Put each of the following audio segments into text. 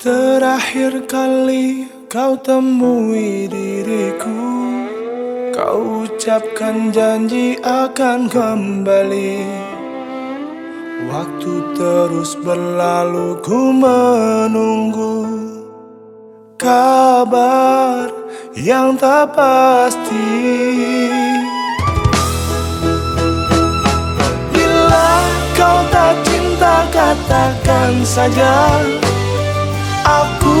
Terakhir kali kau temui diriku Kau ucapkan janji akan kembali. Waktu terus berlalu ku menunggu Kabar yang tak pasti. Bila kau tak cinta katakan saja Aku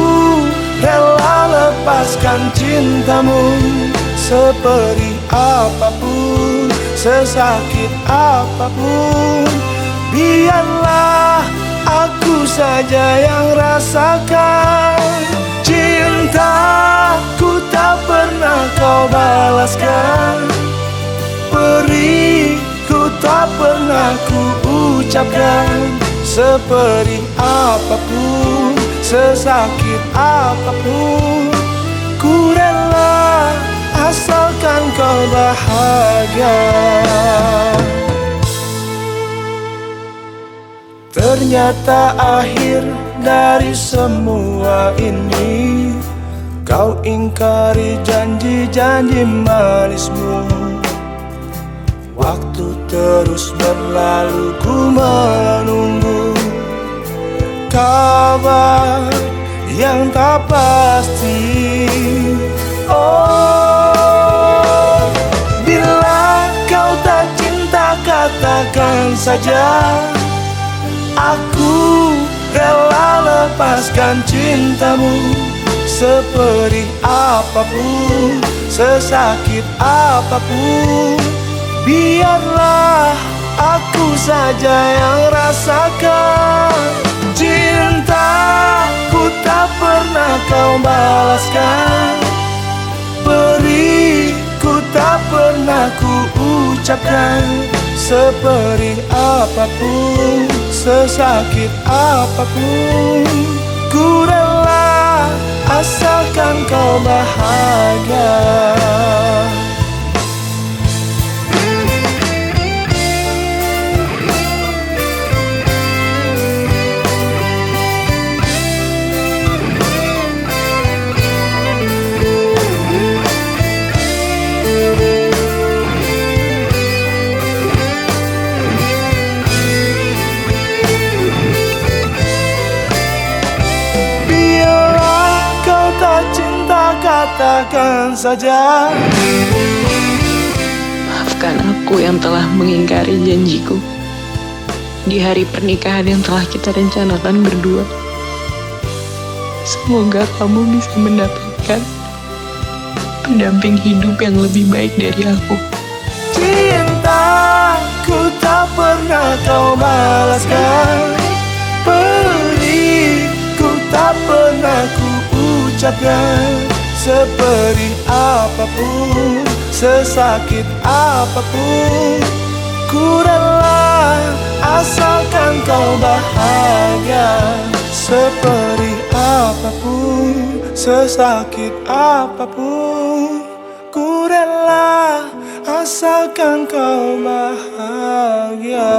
rela lepaskan cintamu Seperti apa pun, sesakit apa pun. Biarlah aku saja yang rasakan Cintaku tak pernah kau balaskan. Periku tak pernah ku ucapkan Seperti apa pun, sesakit apa pun Ku rela asalkan kau bahagia. Ternyata akhir dari semua ini Kau ingkari janji-janji manismu. Waktu terus berlalu ku menunggu Kabar yang tak pasti. Oh Bila kau tak cinta katakan saja Aku rela lepaskan cintamu Seperti apa pun, sesakit apa pun. Biarlah aku saja yang rasakan Cintaku tak pernah kau balaskan. Beriku tak pernah ku ucapkan. Seperti apa pun Sesakit apa pun Ku rela katakan saja Maafkan aku yang telah mengingkari janjiku di hari pernikahan yang telah kita rencanakan berdua. Semoga kamu bisa mendapatkan pendamping hidup yang lebih baik dari aku. Cintaku tak pernah kau balaskan Periku tak pernah ku ucapkan Seperti apa pun, sesakit apa pun Ku rela asalkan kau bahagia. Seperti apa pun, sesakit apa pun Ku rela asalkan kau bahagia